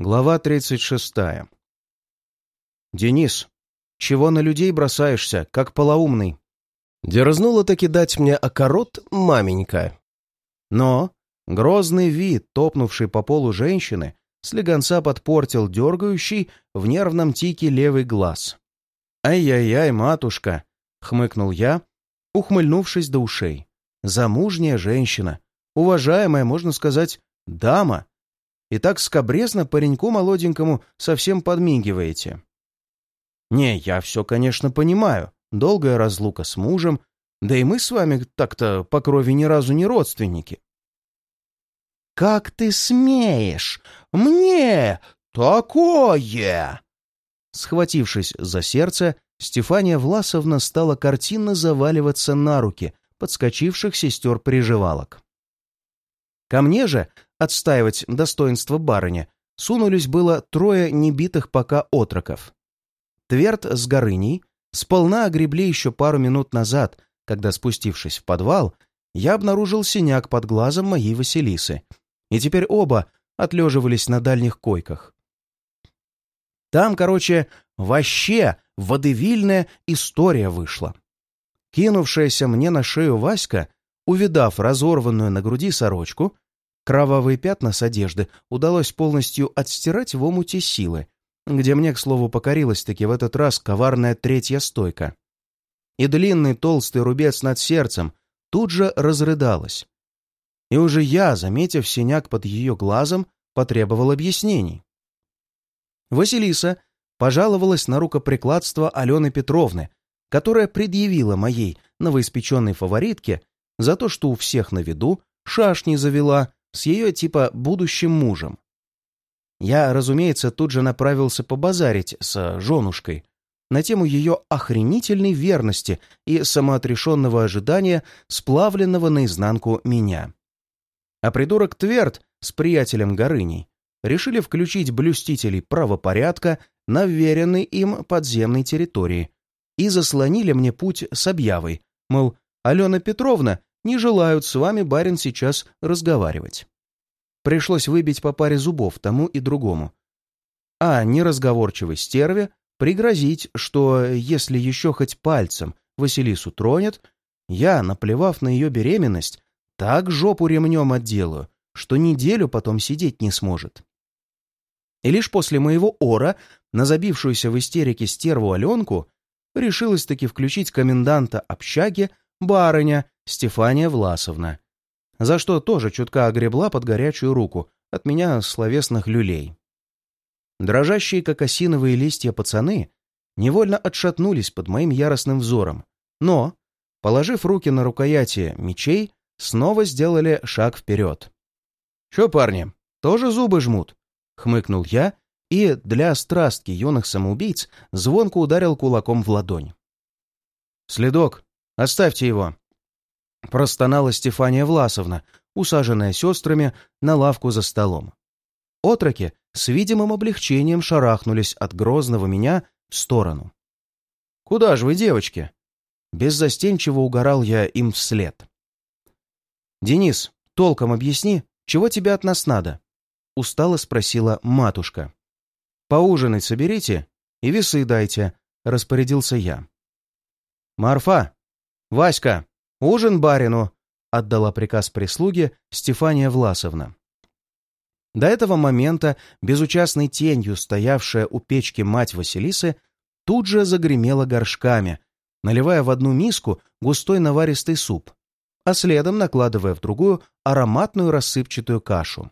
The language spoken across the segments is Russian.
Глава 36. «Денис, чего на людей бросаешься, как полоумный?» Дерзнула таки дать мне окорот маменька. Но грозный вид, топнувший по полу женщины, слегонца подпортил дергающий в нервном тике левый глаз. «Ай-яй-яй, матушка!» — хмыкнул я, ухмыльнувшись до ушей. «Замужняя женщина, уважаемая, можно сказать, дама, и так скобрезно пареньку молоденькому совсем подмигиваете. Не, я все, конечно, понимаю. Долгая разлука с мужем, да и мы с вами так-то по крови ни разу не родственники. «Как ты смеешь? Мне такое!» Схватившись за сердце, Стефания Власовна стала картинно заваливаться на руки подскочивших сестер-приживалок. Ко мне же отстаивать достоинство барыни сунулись было трое небитых пока отроков. Тверд с Горыней сполна огребли еще пару минут назад, когда, спустившись в подвал, я обнаружил синяк под глазом моей Василисы, и теперь оба отлеживались на дальних койках. Там, короче, вообще водевильная история вышла. Кинувшаяся мне на шею Васька, увидав разорванную на груди сорочку, Кровавые пятна с одежды удалось полностью отстирать в омуте силы, где мне, к слову, покорилась-таки в этот раз коварная третья стойка. И длинный толстый рубец над сердцем тут же разрыдалась. И уже я, заметив синяк под ее глазом, потребовал объяснений. Василиса пожаловалась на рукоприкладство Алены Петровны, которая предъявила моей новоиспеченной фаворитке за то, что у всех на виду шашни завела с ее типа будущим мужем. Я, разумеется, тут же направился побазарить с женушкой на тему ее охренительной верности и самоотрешенного ожидания, сплавленного наизнанку меня. А придурок Тверд с приятелем Горыней решили включить блюстителей правопорядка на веренной им подземной территории и заслонили мне путь с объявой, мол, Алена Петровна не желают с вами, барин, сейчас разговаривать. Пришлось выбить по паре зубов тому и другому. А неразговорчивой стерве пригрозить, что если еще хоть пальцем Василису тронет, я, наплевав на ее беременность, так жопу ремнем отделаю, что неделю потом сидеть не сможет. И лишь после моего ора на забившуюся в истерике стерву Аленку решилась-таки включить коменданта общаги барыня Стефания Власовна, за что тоже чутка огребла под горячую руку от меня словесных люлей. Дрожащие, как осиновые листья пацаны, невольно отшатнулись под моим яростным взором, но, положив руки на рукояти мечей, снова сделали шаг вперед. «Че, парни, тоже зубы жмут?» — хмыкнул я и для страстки юных самоубийц звонко ударил кулаком в ладонь. «Следок, оставьте его!» Простонала Стефания Власовна, усаженная сестрами на лавку за столом. Отроки с видимым облегчением шарахнулись от грозного меня в сторону. «Куда же вы, девочки?» Беззастенчиво угорал я им вслед. «Денис, толком объясни, чего тебе от нас надо?» Устало спросила матушка. «Поужинать соберите и весы дайте», — распорядился я. «Марфа! Васька!» «Ужин барину!» — отдала приказ прислуге Стефания Власовна. До этого момента безучастной тенью стоявшая у печки мать Василисы тут же загремела горшками, наливая в одну миску густой наваристый суп, а следом накладывая в другую ароматную рассыпчатую кашу.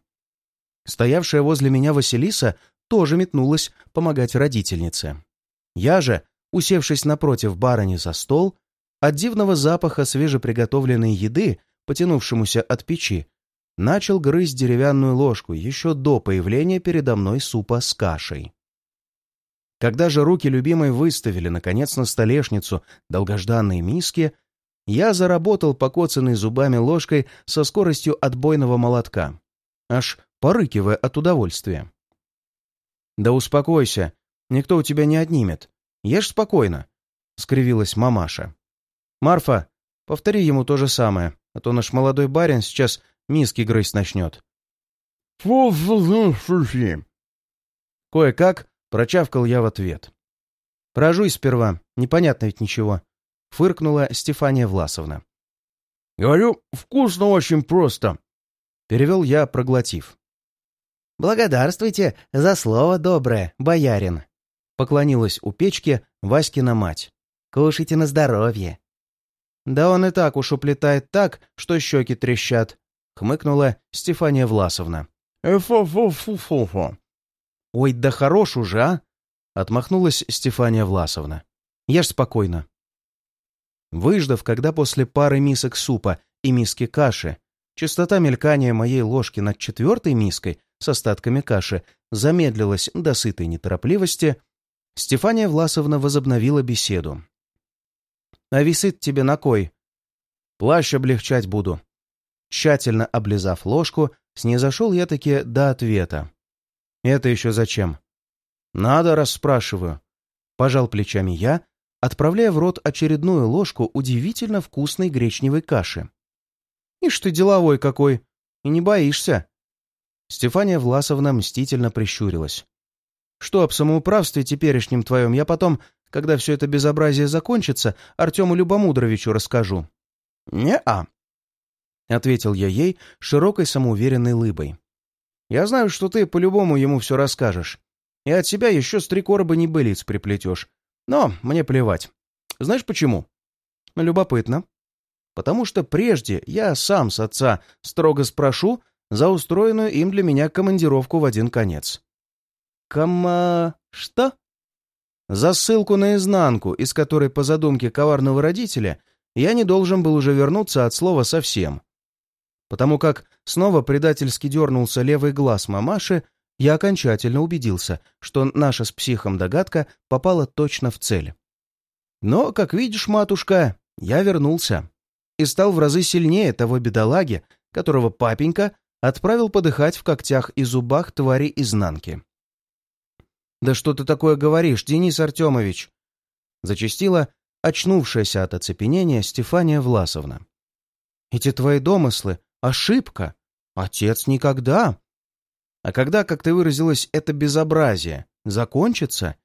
Стоявшая возле меня Василиса тоже метнулась помогать родительнице. Я же, усевшись напротив барыни за стол, от дивного запаха свежеприготовленной еды, потянувшемуся от печи, начал грызть деревянную ложку еще до появления передо мной супа с кашей. Когда же руки любимой выставили, наконец, на столешницу долгожданные миски, я заработал покоцанной зубами ложкой со скоростью отбойного молотка, аж порыкивая от удовольствия. «Да успокойся, никто у тебя не отнимет. Ешь спокойно», — скривилась мамаша. «Марфа, повтори ему то же самое, а то наш молодой барин сейчас миски грызть начнет». Кое-как прочавкал я в ответ. «Прожуй сперва, непонятно ведь ничего», — фыркнула Стефания Власовна. «Говорю, вкусно очень просто», — перевел я, проглотив. «Благодарствуйте за слово доброе, боярин», — поклонилась у печки Васькина мать. «Кушайте на здоровье». «Да он и так уж уплетает так, что щеки трещат», — хмыкнула Стефания Власовна. «Фу-фу-фу-фу-фу». «Ой, да хорош уже, а!» — отмахнулась Стефания Власовна. «Ешь спокойно». Выждав, когда после пары мисок супа и миски каши частота мелькания моей ложки над четвертой миской с остатками каши замедлилась до сытой неторопливости, Стефания Власовна возобновила беседу. «А висит тебе на кой?» «Плащ облегчать буду». Тщательно облизав ложку, снизошел я таки до ответа. «Это еще зачем?» «Надо, расспрашиваю». Пожал плечами я, отправляя в рот очередную ложку удивительно вкусной гречневой каши. «Ишь ты деловой какой! И не боишься!» Стефания Власовна мстительно прищурилась. «Что об самоуправстве теперешнем твоем я потом, когда все это безобразие закончится, Артему Любомудровичу расскажу?» «Не-а», — ответил я ей широкой самоуверенной лыбой. «Я знаю, что ты по-любому ему все расскажешь, и от себя еще с три короба небылиц приплетешь, но мне плевать. Знаешь почему?» «Любопытно. Потому что прежде я сам с отца строго спрошу, за устроенную им для меня командировку в один конец. Кома... что? За ссылку на изнанку, из которой по задумке коварного родителя я не должен был уже вернуться от слова совсем. Потому как снова предательски дернулся левый глаз мамаши, я окончательно убедился, что наша с психом догадка попала точно в цель. Но, как видишь, матушка, я вернулся и стал в разы сильнее того бедолаги, которого папенька отправил подыхать в когтях и зубах твари изнанки. «Да что ты такое говоришь, Денис Артемович?» Зачастила очнувшаяся от оцепенения Стефания Власовна. «Эти твои домыслы — ошибка. Отец никогда. А когда, как ты выразилась, это безобразие закончится?»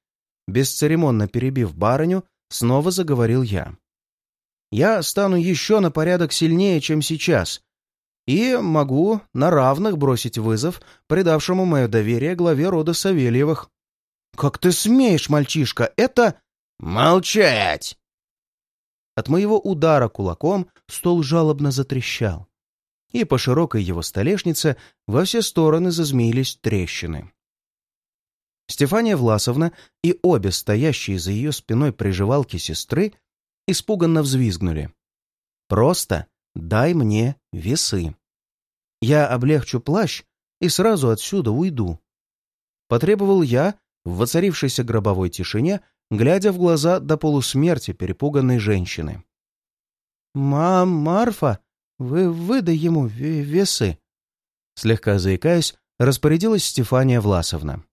Бесцеремонно перебив барыню, снова заговорил я. «Я стану еще на порядок сильнее, чем сейчас, и могу на равных бросить вызов предавшему мое доверие главе рода Савельевых. «Как ты смеешь, мальчишка, это...» «Молчать!» От моего удара кулаком стол жалобно затрещал, и по широкой его столешнице во все стороны зазмеились трещины. Стефания Власовна и обе стоящие за ее спиной приживалки сестры испуганно взвизгнули. Просто Дай мне весы. Я облегчу плащ и сразу отсюда уйду. Потребовал я в воцарившейся гробовой тишине, глядя в глаза до полусмерти перепуганной женщины. «Мам, Марфа, вы выдай ему весы!» Слегка заикаясь, распорядилась Стефания Власовна.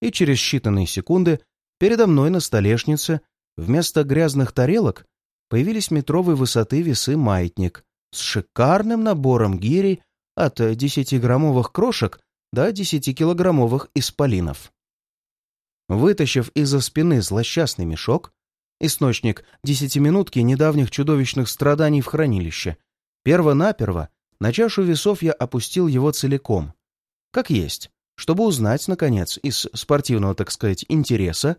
И через считанные секунды передо мной на столешнице вместо грязных тарелок появились метровой высоты весы-маятник с шикарным набором гирей от 10-граммовых крошек до 10-килограммовых исполинов. Вытащив из-за спины злосчастный мешок, источник десятиминутки недавних чудовищных страданий в хранилище, перво-наперво на чашу весов я опустил его целиком, как есть, чтобы узнать, наконец, из спортивного, так сказать, интереса,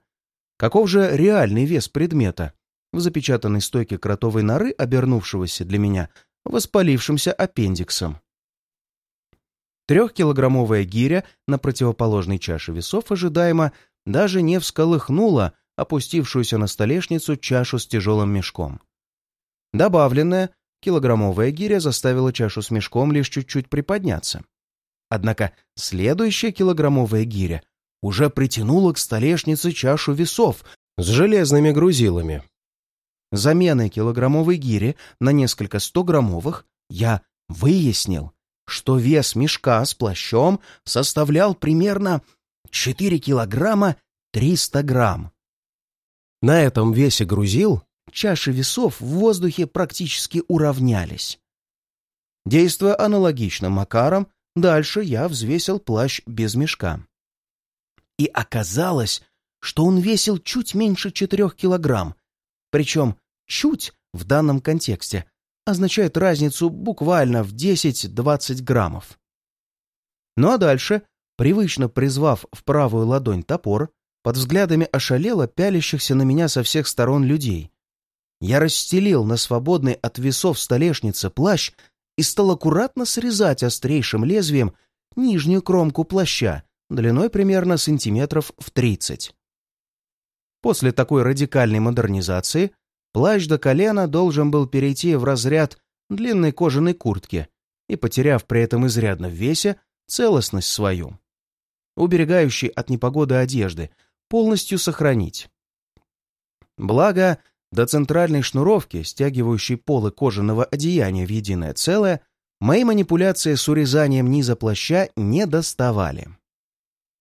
каков же реальный вес предмета, в запечатанной стойке кротовой норы, обернувшегося для меня воспалившимся аппендиксом. Трехкилограммовая гиря на противоположной чаше весов ожидаемо даже не всколыхнула опустившуюся на столешницу чашу с тяжелым мешком. Добавленная килограммовая гиря заставила чашу с мешком лишь чуть-чуть приподняться. Однако следующая килограммовая гиря уже притянула к столешнице чашу весов с железными грузилами, заменой килограммовой гири на несколько стограммовых, я выяснил, что вес мешка с плащом составлял примерно 4 килограмма 300 грамм. На этом весе грузил чаши весов в воздухе практически уравнялись. Действуя аналогичным макаром, дальше я взвесил плащ без мешка. И оказалось, что он весил чуть меньше четырех килограмм. Причем «чуть» в данном контексте означает разницу буквально в 10-20 граммов. Ну а дальше, привычно призвав в правую ладонь топор, под взглядами ошалело пялящихся на меня со всех сторон людей. Я расстелил на свободной от весов столешнице плащ и стал аккуратно срезать острейшим лезвием нижнюю кромку плаща, длиной примерно сантиметров в 30. После такой радикальной модернизации плащ до колена должен был перейти в разряд длинной кожаной куртки и, потеряв при этом изрядно в весе, целостность свою. Уберегающий от непогоды одежды, полностью сохранить. Благо, до центральной шнуровки, стягивающей полы кожаного одеяния в единое целое, мои манипуляции с урезанием низа плаща не доставали.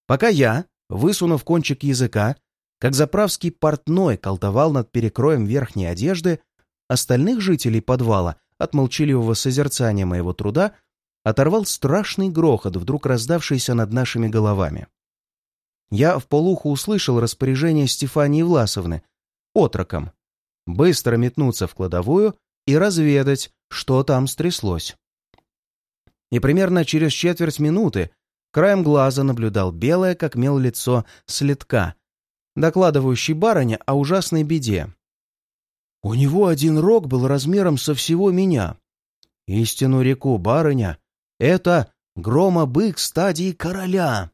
Пока я, высунув кончик языка, как заправский портной колдовал над перекроем верхней одежды, остальных жителей подвала от молчаливого созерцания моего труда оторвал страшный грохот, вдруг раздавшийся над нашими головами. Я в полуху услышал распоряжение Стефании Власовны, отроком, быстро метнуться в кладовую и разведать, что там стряслось. И примерно через четверть минуты краем глаза наблюдал белое, как мел лицо, следка, докладывающий барыне о ужасной беде. У него один рог был размером со всего меня. Истину реку, барыня, это грома-бык стадии короля.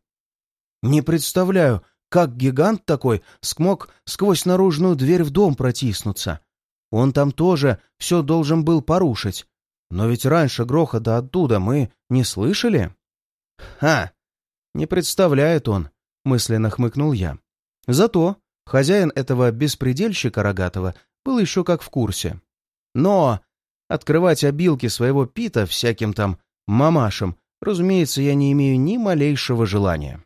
Не представляю, как гигант такой смог сквозь наружную дверь в дом протиснуться. Он там тоже все должен был порушить. Но ведь раньше грохота оттуда мы не слышали? Ха! Не представляет он, мысленно хмыкнул я. Зато хозяин этого беспредельщика рогатого был еще как в курсе. Но открывать обилки своего пита всяким там мамашам, разумеется, я не имею ни малейшего желания.